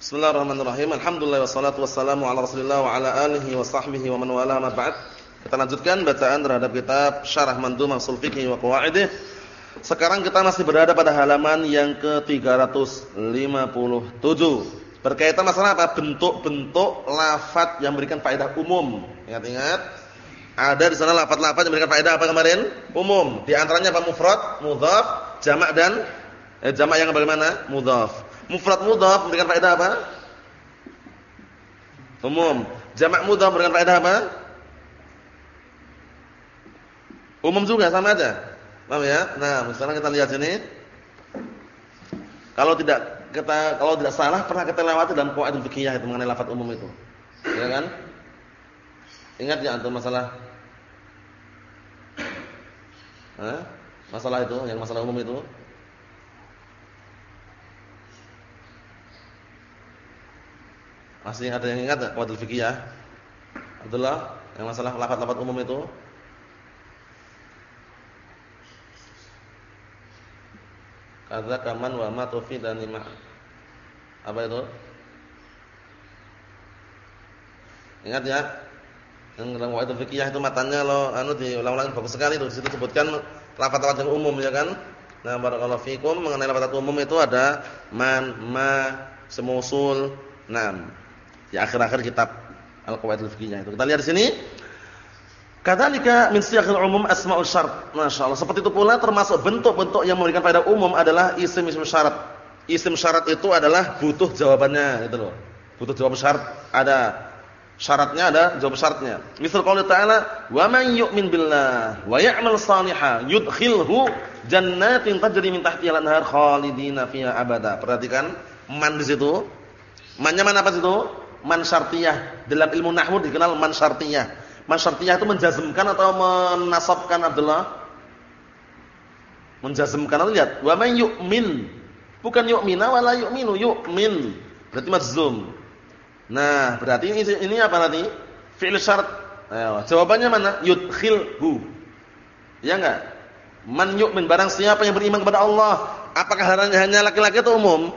Bismillahirrahmanirrahim. Alhamdulillah wassalatu wassalamu ala Rasulillah wa ala alihi wa sahbihi wa man wala ma ba'd. Kita lanjutkan bacaan terhadap kitab Syarah Mandhumah Ushul Fiqh wa Qawaidih. Sekarang kita masih berada pada halaman yang ke-357. Berkaitan masalah apa? Bentuk-bentuk lafaz yang memberikan faedah umum. Ingat-ingat. Ada di sana lafaz-lafaz yang memberikan faedah apa kemarin? Umum. Di antaranya apa? Mufrad, mudhaf, jamak dan eh, jamak yang bagaimana? Mudhaf. Mufrad mudhaf memberikan faedah apa? Umum. Jamak mudhaf memberikan faedah apa? Umum juga sama aja. Paham ya? Nah, sekarang kita lihat sini. Kalau tidak kita kalau tidak salah pernah kita lewati dalam qawaidul fikih itu mengenai lafaz umum itu. Ya kan? Ingat ya antum masalah Hah? Masalah itu, yang masalah umum itu? Masih ada yang ingat enggak qawaidul fikih Abdullah, yang masalah lafaz-lafaz umum itu? Kadza kaman wa ma dan lima. Apa itu? Ingat ya? Yang dalam qawaidul fikih itu matanya lo anu diulang-ulang bagus sekali itu di situ sebutkan lafaz-lafaz yang umum ya kan? Nah, barakallahu fikum mengenai lafaz umum itu ada man, ma, semusul, nam. Di akhir-akhir kitab Al-Qawaidul Fiqhiyah itu. Kita lihat di sini. Kadzalika min siyaghil umum asmaul syart. Masyaallah. Seperti itu pula termasuk bentuk-bentuk yang memberikan faedah umum adalah isim-isim syarat. Isim syarat itu adalah butuh jawabannya gitu loh. Butuh jawab syarat ada syaratnya ada jawab syaratnya. Misal qaul ta'ala, "Wa man yu'min billah wa ya'mal shalihan yudkhilhu jannatin tajri min tahtiha al-anhar khalidina fiha abada." Perhatikan man di situ. Mannya mana apa situ? Man syartiyah. Dalam ilmu nahwu dikenal man syartiyah. Man syartiyah itu menjazmkan atau menasabkan Abdullah? Menjazmkan lihat, wa man yu'min. Bukan yu'mina wala yu'minu, yu'min. Berarti majzum. Nah, berarti ini, ini apa nanti? Fi'il syarat. Ayo, jawabannya mana? Yudkhilhu. Ya enggak? Man yu'min barang siapa yang beriman kepada Allah, apakah hanya laki-laki atau umum?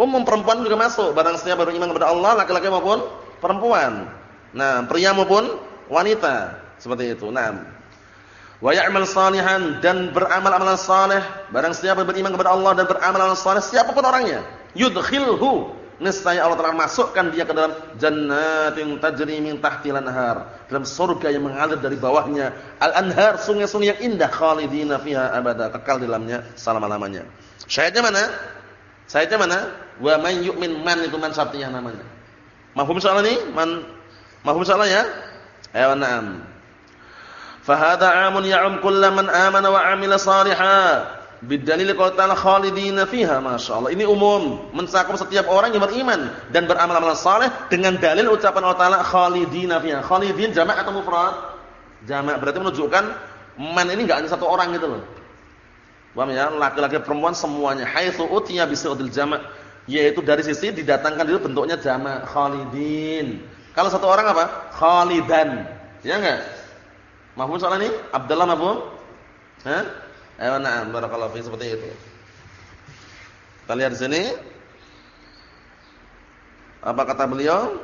Umum perempuan juga masuk. Barang siapa beriman kepada Allah, laki-laki maupun perempuan. Nah, pria maupun wanita. Seperti itu. Nah. Wa ya'mal salihan dan beramal amalan saleh. Barang siapa beriman kepada Allah dan beramal amalan saleh, siapa pun orangnya, yudkhilhu. Niscaya Allah telah masukkan dia ke dalam jannatin tajri min tahtil anhar. Dalam surga yang mengalir dari bawahnya al-anhar, sungai-sungai yang indah khalidina fiha abada, kekal di dalamnya selama-lamanya. Syahidnya mana? Syahidnya mana? Wa man yu'min man itu man syartiyah namanya. Mafhum soal ini? Man mafhum soalnya ya? Ayo na'am. Fa hadha 'amun ya'um kullu man amana wa 'amila salihan. Bidalil qaul ta'ala khalidina fiha masyaallah. Ini umum, mencakup setiap orang yang beriman dan beramal amalan saleh dengan dalil ucapan Allah Ta'ala khalidina fiha. Khalidin jamak atau mufrad? Jamak berarti menunjukkan man ini enggak hanya satu orang gitu loh. Paham ya? Laki-laki perempuan semuanya. Haitsu utiya bisidil jamak yaitu dari sisi didatangkan itu bentuknya jamak khalidin. Kalau satu orang apa? Khalidan. Ya enggak? Mahfum soal ini? Abdullah mahfum? Hah? Ayo na'am barakallahu fi seperti itu. Kita lihat di sini. Apa kata beliau?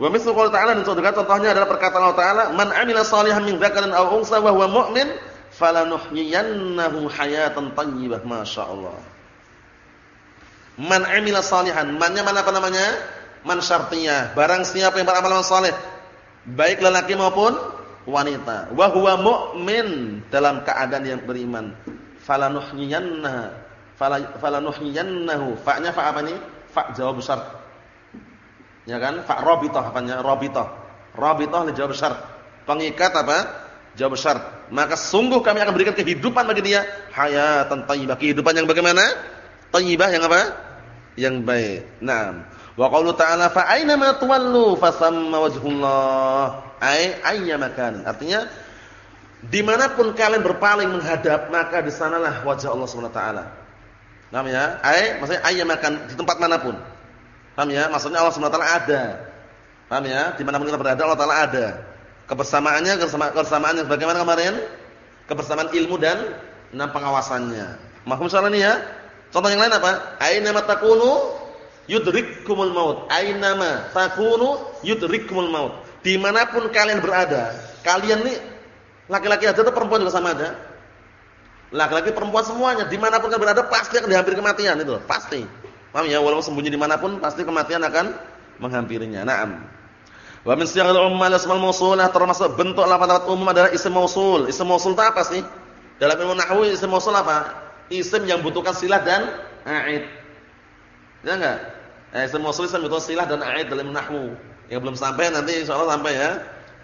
Wa mislu qouli ta'ala dan saudara contohnya adalah perkataan Allah Ta'ala, "Man 'amila shalihan min dzakarin aw unsa wa huwa mu'min, falanuhyiyannahu hayatan thayyibah." Masyaallah. Man 'amila shalihan, mannya mana apa namanya? Man syartiyah. Barang siapa yang beramal saleh, baik lelaki maupun wanita. Wa huwa mu'min dalam keadaan yang beriman. Falanuhyiyanna falanuhyiyannahu. Fa'nya fa apa nih? Fa jawab syarat ya kan? Fa rabithah apanya? Rabithah rabithah li jawab syarat pengikat apa? Jawab syarat maka sungguh kami akan berikan kehidupan bagi dia. Hayatan thayyibah kehidupan yang bagaimana? Thayyibah yang apa yang baik nah wa qaulu ta'ala fa aina ma tuwallu fasamma wajhullah ay ayyamakan. Artinya di mana pun kalian berpaling menghadap maka di sanalah wajah Allah Subhanahu wa taala. Paham ya? Ay maksudnya ayyamakan di tempat mana pun. Paham ya? Maksudnya Allah Subhanahu wa taala ada. Paham ya? Di mana pun kita berada Allah taala ada. Kebersamaannya kebersamaannya bagaimana kemarin? Kebersamaan ilmu dan enam pengawasannya. Mahfum ini ya? Contoh yang lain apa? Aina matakunu yudrikkumul maut. Ainama takunu yudrikkumul maut. Di mana pun kalian berada, kalian nih laki-laki aja atau perempuan juga sama aja. Laki-laki perempuan semuanya, di mana pun kalian berada pasti akan dihampiri kematian itu, pasti. Paham ya? Walaupun sembunyi di mana pun, pasti kematian akan menghampirinya. Naam. Wa min siyaghil umum al-asmal mausulah termasuk bentuk lafaz umum adalah isim mausul. Isim mausul itu apa sih? Dalam ilmu nahwu isim mausul apa? Isim yang butuhkan silah dan a'id. Ya enggak? Eh, isim mausul isim butuh silah dan a'id dalam nahwu. Yang belum sampai nanti insyaallah sampai ya.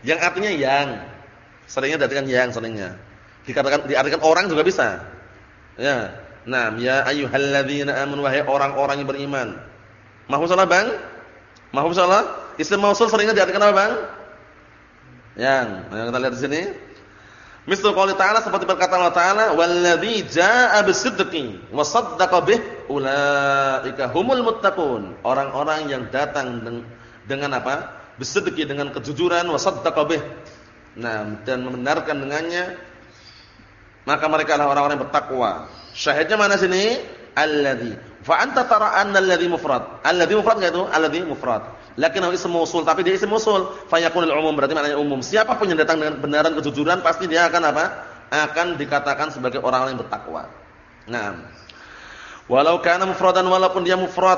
Yang artinya yang. Seringnya diartikan yang seringnya. Dikatakan diartikan orang juga bisa. Ya. Naam, ya ayyuhalladzina amanu wahai orang-orang yang beriman. Mahfuz salah, Bang? Mahfuz salah? Isim mausul seringnya diartikan apa, Bang? Yang, yang kita lihat di sini. Misal qouli ta'ala seperti perkataan Allah Ta'ala, "Walladzi jaa'a bisidqi wa saddaqa bih ulaika humul muttaqun." Orang-orang yang datang dengan apa? Bisidqi dengan kejujuran wa saddaqa bih. Nah, dan membenarkan dengannya maka mereka adalah orang-orang yang bertakwa. Syahidnya mana sini? Alladzi. Fa anta tara anna alladzi mufrad. Alladzi mufrad enggak itu? Alladzi mufrad. Lakin isim mausul, tapi dia isim mausul, fayakunul umum berarti maknanya umum. Siapa pun yang datang dengan benaran kejujuran pasti dia akan apa? Akan dikatakan sebagai orang yang bertakwa. Nah, walau kana mufradan walaupun dia mufrad,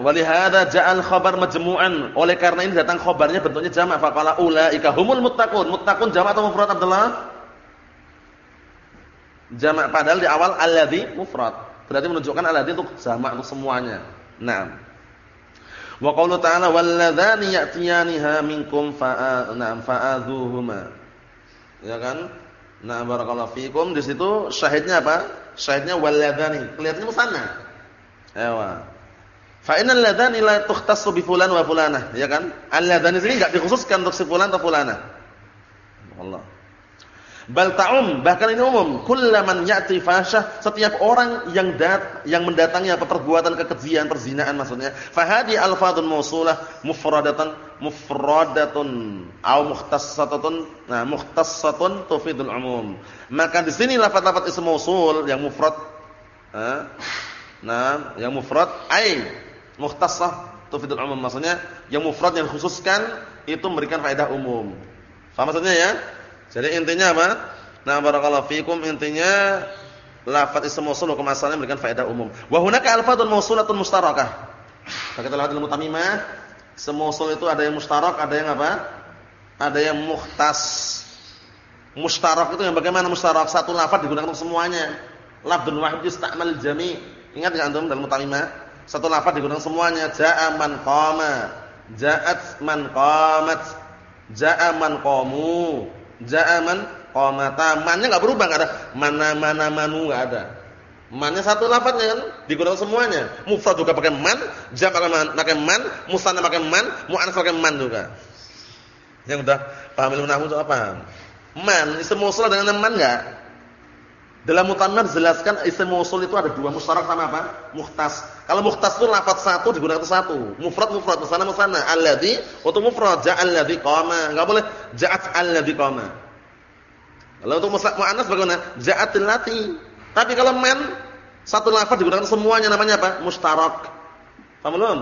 walihada ja'al khabar majmu'an. Oleh karena ini datang khabarnya bentuknya jamak, faqala ulaika humul muttaqun. Muttaqun jamak atau mufrad Abdullah? Jamak padahal di awal alladzi mufrad. Berarti menunjukkan alladzi itu jamak untuk semuanya. Nah, Wa qaulu ta'ala walladzani ya'tiyaniha minkum fa'a na'am fa'adhuhuma. Ya kan? Nah, barakallahu fikum di situ syahidnya apa? Syahidnya walladzani. Kelihatannya musanna. Ewa. Fa innal ladzani la tukhtassu bi fulan wa fulanah, ya kan? Alladzani ini enggak dikhususkan untuk si fulan atau fulanah. Allah. Bal ta'um, bahkan ini umum. Kullaman ya'ti fasyah, setiap orang yang dat yang mendatangi apa perbuatan kekejian, perzinaan maksudnya. Fahadi alfadun mausulah mufradatan mufradatun au mukhtassatun. Nah, mukhtassatun tufidul umum. Maka di sini lafaz-lafaz isim mausul yang mufrad Nah, yang mufrad ai mukhtassah tufidul umum maksudnya yang mufrad yang khususkan itu memberikan faedah umum. Faham maksudnya ya? Jadi intinya apa? Nah, barakallahu fikum intinya lafaz ism mausul hukum asalnya memberikan faedah umum. Wa hunaka alfadun mausulatun mustarakah. Kalau kita lihat dalam mutamimah, ism mausul itu ada yang mustarak, ada yang apa? Ada yang muhtas. Mustarak itu yang bagaimana mustarak? Satu lafaz digunakan untuk semuanya. Lafdzun wahid yusta'mal jami'. Ingat enggak antum dalam mutamimah? Satu lafaz digunakan semuanya. Ja'a man qama. Ja'at man qamat. Ja'a man qamu. Ja'aman qamata. Mannya enggak berubah, enggak ada mana-mana manu enggak ada. Mannya satu lafaznya kan digunakan semuanya. Mufrad juga pakai man, jam' pakai man, pakai man, musanna pakai man, muannats pakai man juga. Yang udah paham ilmu nahwu itu apa? Man mausul dengan man enggak? Dalam mutannar jelaskan isim mausul itu ada dua musyarak sama apa? Muhtas. Kalau muhtas itu lafaz satu digunakan satu. Mufrad mufrad, musanna musanna. Alladzi untuk mufrad ja'al ladzi qama. Enggak boleh ja'at alladzi qama. Kalau untuk muannas bagaimana? Ja'atil lati. Tapi kalau man satu lafaz digunakan semuanya namanya apa? Mustarak. Paham belum?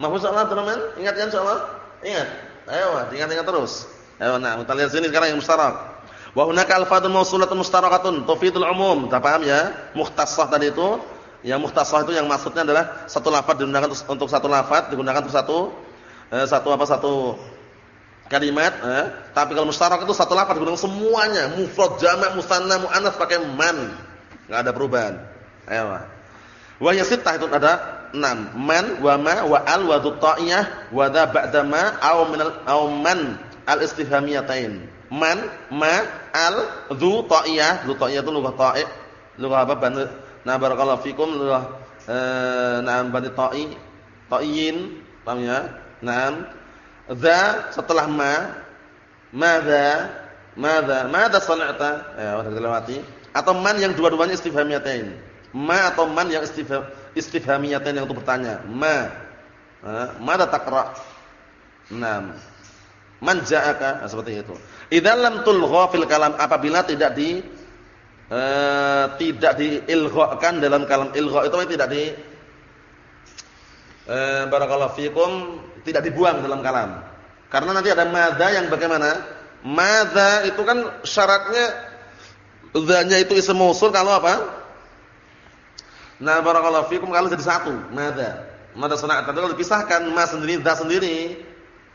Mahfuz Allah teman-teman? Ingat kan insyaallah? Ingat. Ayo, ingat-ingat terus. Ayo nah, kita lihat sini sekarang yang mustarak. Wa hunaka alfadun mausulatun mustarakatun tufidul umum. Kita paham ya? Mukhtassah tadi itu, yang mukhtassah itu yang maksudnya adalah satu lafaz digunakan untuk satu lafaz digunakan untuk satu eh, satu apa satu kalimat, eh. tapi kalau mustarak itu satu lafaz digunakan semuanya, mufrad, jamak, musanna, muannats pakai man. Enggak ada perubahan. Ayo. Wa yasittah itu ada enam. Man wa ma wa al wa ta'iyah wa dha ba'da aw min al aw man al istifhamiyatain man, ma, al, dhu, ta'iyah. Dhu ta'iyah itu lughah ta'i. Lughah apa? Bani, nah barakallahu fikum lughah eh nah bani ta'i, ta'iyin, paham ya? Naam. Dha setelah ma, madza, madza, madza sana'ta? Ya, sudah kita lewati. Atau man yang dua-duanya istifhamiyatain. Ma atau man yang istifham istifhamiyatain yang untuk bertanya. Ma. Madza taqra? Naam. Man ja'aka? Nah, seperti itu. Idza lam tulgha fil kalam apabila tidak di uh, tidak diilghakan dalam kalam ilgha itu tidak di eh, barakallahu fikum tidak dibuang dalam kalam. Karena nanti ada madza yang bagaimana? Madza itu kan syaratnya dzanya itu isim mausul kalau apa? Nah, barakallahu fikum kalau jadi satu, madza. Madza sana'at kalau dipisahkan ma sendiri, dza sendiri.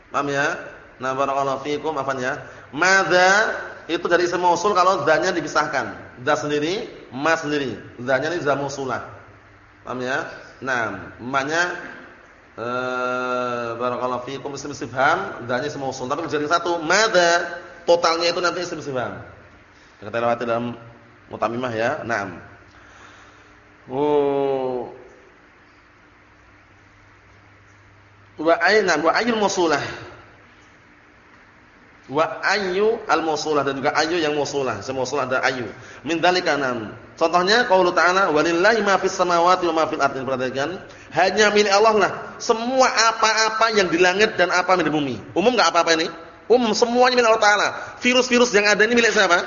Paham ya? Nah, barakallahu fikum apanya? Madza itu dari isim mausul kalau dzanya dipisahkan. Dza sendiri, ma sendiri. Dzanya ini dza mausulah. Paham ya? Nah, maknya eh barakallahu fikum isim istifham, dzanya isim mausul. Tapi jadi satu, madza totalnya itu nanti isim istifham. Kita lewati dalam mutamimah ya. Naam. Oh. Wa ayna wa ayyul mausulah wa ayu al mausulah dan juga ayu yang mausulah. Semausulah ada ayu. Min dzalika. Contohnya qaulu ta'ala walillahi ma fis samawati wa ma fil. Perhatikan, hanya milik Allah lah semua apa-apa yang di langit dan apa yang di bumi. Umum enggak apa-apa ini? Umum semuanya milik Allah taala. Virus-virus yang ada ini milik siapa?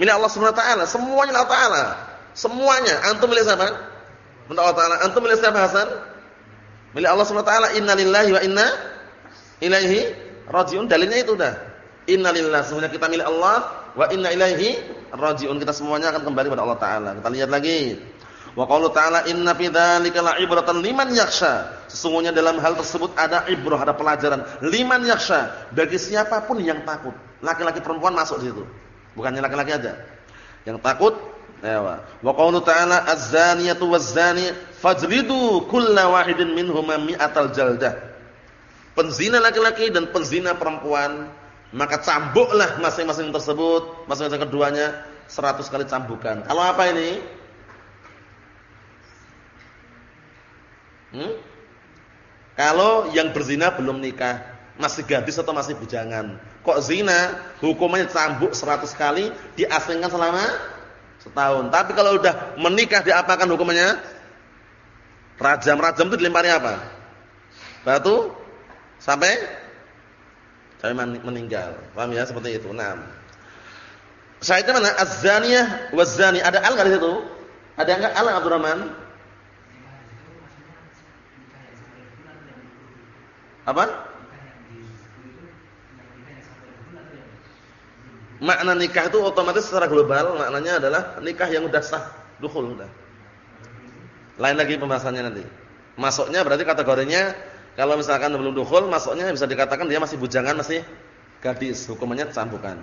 Milik Allah Subhanahu wa taala. Semuanya milik Allah taala. Semuanya. Antum milik siapa? Milik Allah taala. Antum milik siapa Hasan? Milik Allah Subhanahu wa taala. Innalillahi wa inna ilaihi rajiun. Dalilnya itu dah. Innalillah semuanya kita milik Allah wa inna ilaihi rajiun. Kita semuanya akan kembali kepada Allah taala. Kita lihat lagi. Wa qaulu ta'ala inna fi dzalika la'ibratan liman yakhsha. Sesungguhnya dalam hal tersebut ada ibrah, ada pelajaran liman yakhsha, bagi siapa pun yang takut. Laki-laki perempuan masuk di situ. Bukannya laki-laki aja. Yang takut wa qaulu ta'ala az-zaniyatu waz-zani fajlidu kulla wahidin minhumma mi'atal jaldah. Penzina laki-laki dan penzina perempuan maka cambuklah masing-masing tersebut, masing-masing keduanya 100 kali cambukan. Kalau apa ini? Hmm? Kalau yang berzina belum nikah, masih gadis atau masih bujangan. Kok zina, hukumannya cambuk 100 kali, diasingkan selama setahun. Tapi kalau udah menikah diapakan hukumannya? Rajam-rajam itu dilempari apa? Batu sampai sampai meninggal. Paham ya seperti itu. Naam. Syaitnya mana? Az-zaniyah waz-zani. Ada al enggak di situ? Ada enggak al Abdurrahman? Apa? Makna nikah itu otomatis secara global maknanya adalah nikah yang udah sah, dukhul udah. Lain lagi pembahasannya nanti. Masuknya berarti kategorinya kalau misalkan belum dukhul, masuknya bisa dikatakan dia masih bujangan, masih gadis. Hukumannya cambukan.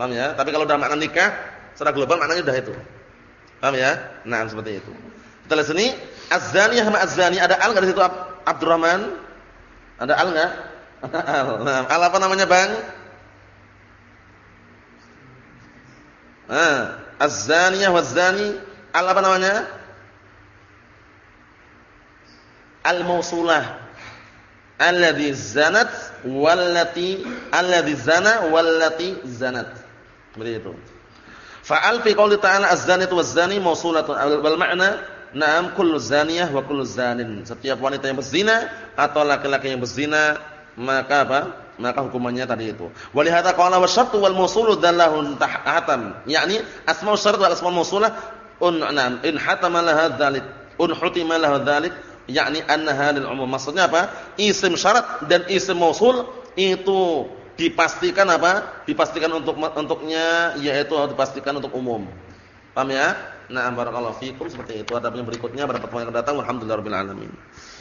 Paham ya? Tapi kalau udah makna nikah, secara global maknanya udah itu. Paham ya? Nah, seperti itu. Kita lihat sini, az-zaniyah sama az-zani ada al enggak di situ Abdurrahman? Ada al enggak? al. Nah, al apa namanya, Bang? Nah, az-zaniyah waz-zani, al apa namanya? Al-mausulah alladzi zanat wallati alladzi zana wallati zanat. Seperti itu. Fa'al fi qouli ta'ala az-zanatu waz-zani mausulatun wal ma'na na'am kullu zaniyah wa kullu zanin. Setiap wanita yang berzina atau laki-laki yang berzina maka apa? Maka hukumannya tadi itu. Walihata qala wasyartu wal mausulu dallahu tahatam. yakni asma'u syarat wal asma'ul mausulah un na'am in hatama laha dzalik un hutima laha dzalik yakni annaha lil umum. Maksudnya apa? Isim syarat dan isim mausul itu dipastikan apa? Dipastikan untuk untuknya yaitu dipastikan untuk umum. Paham ya? Nah, barakallahu fikum seperti itu. Ada yang berikutnya pada pertemuan yang akan datang. Alhamdulillahirabbil alamin.